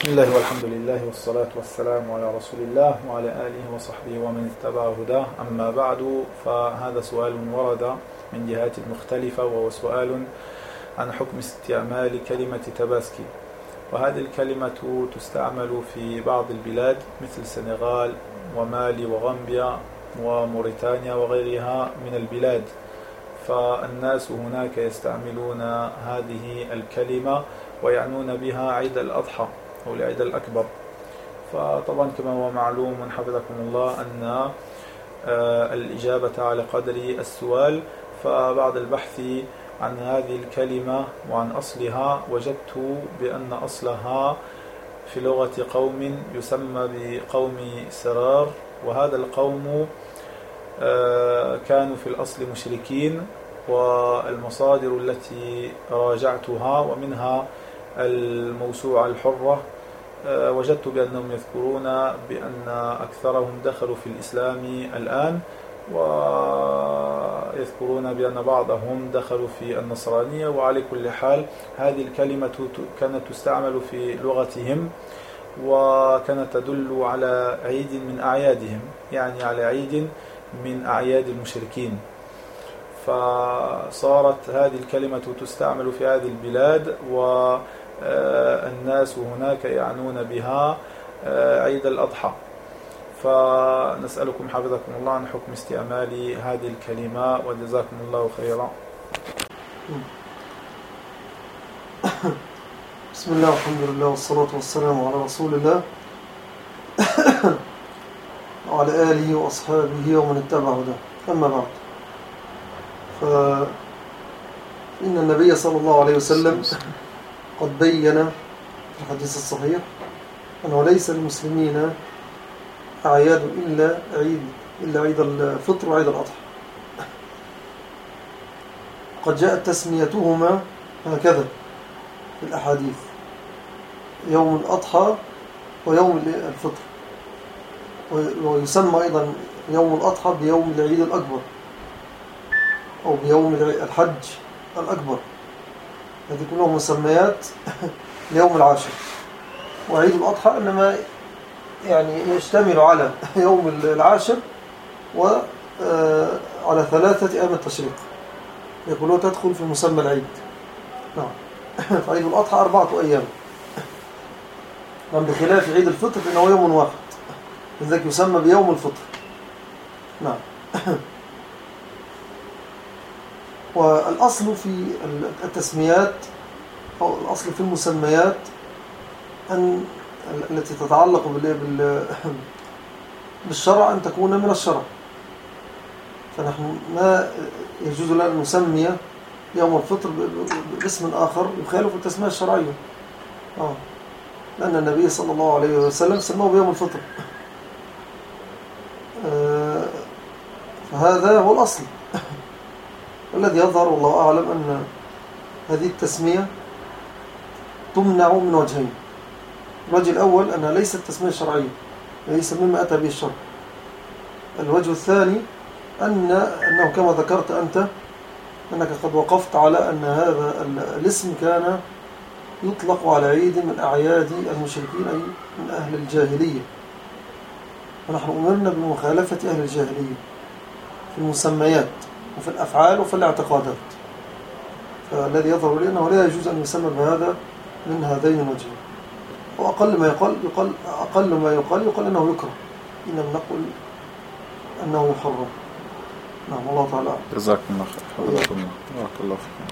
بسم الله والحمد لله والصلاة والسلام على رسول الله وعلى آله وصحبه ومن اتبع هداه. أما بعد فهذا سؤال ورد من جهات مختلفة وهو سؤال عن حكم استعمال كلمة تباسكي. وهذه الكلمة تستعمل في بعض البلاد مثل السنغال ومالي وغامبيا وموريتانيا وغيرها من البلاد. فالناس هناك يستعملون هذه الكلمة ويعنون بها عيد الأضحى. أو العيد الأكبر. فطبعا كما هو معلوم حفظكم الله أن آه، الإجابة على قدر السؤال فبعد البحث عن هذه الكلمة وعن أصلها وجدت بأن أصلها في لغة قوم يسمى بقوم سرار وهذا القوم آه، كانوا في الأصل مشركين والمصادر التي راجعتها ومنها الموسوعة الحرة وجدت بأنهم يذكرون بأن أكثرهم دخلوا في الإسلام الآن ويذكرون بأن بعضهم دخلوا في النصرانية وعلى كل حال هذه الكلمة كانت تستعمل في لغتهم وكانت تدل على عيد من أعيادهم يعني على عيد من أعياد المشركين. فصارت هذه الكلمة تستعمل في هذه البلاد والناس هناك يعنون بها آه، عيد الأضحى. فنسألكم حفظكم الله عن حكم استعمال هذه الكلمة وجزاكم الله خيرا. بسم الله والحمد لله والصلاة والسلام على رسول الله. وعلى آله وأصحابه ومن اتبع هداه. أما بعد فإن النبي صلى الله عليه وسلم قد بين في الحديث الصحيح أنه ليس للمسلمين أعياد إلا عيد إلا عيد الفطر وعيد الأضحى. قد جاءت تسميتهما هكذا في الأحاديث. يوم الأضحى ويوم الفطر. ويسمى أيضا يوم الأضحى بيوم العيد الأكبر. أو بيوم الحج الأكبر. هذه كلها مسميات ليوم العاشر. وعيد الأضحى إنما يعني يشتمل على يوم العاشر وعلى آه، ثلاثة أيام التشريق. يقولون تدخل في مسمى العيد. نعم. فعيد الأضحى أربعة أيام. نعم بخلاف عيد الفطر فإنه يوم واحد. لذلك يسمى بيوم الفطر. نعم. والأصل في التسميات أو الأصل في المسميات أن التي تتعلق بال بالشرع أن تكون من الشرع. فنحن ما يجوز لنا أن نسمي يوم الفطر باسم آخر يخالف التسمية الشرعية. آه. لأن النبي صلى الله عليه وسلم سماه بيوم الفطر. آه. فهذا هو الأصل. والذي يظهر والله أعلم أن هذه التسمية تمنع من وجهين. الوجه الأول أنها ليست تسمية شرعية ليس مما أتى به الشرع. الوجه الثاني أن أنه كما ذكرت أنت أنك قد وقفت على أن هذا الاسم كان يطلق على عيد من أعياد المشركين أي من أهل الجاهلية. ونحن أمرنا بمخالفة أهل الجاهلية في المسميات. وفي الأفعال وفي الاعتقادات. فالذي يظهر لي أنه لا يجوز أن يسمى بهذا من هذين الوجهين. وأقل ما يقال, يقال أقل ما يقال يقال أنه يكره. إنما نقول أنه محرم نعم الله تعالى جزاكم الله خير. حفظكم الله. بارك الله فيكم.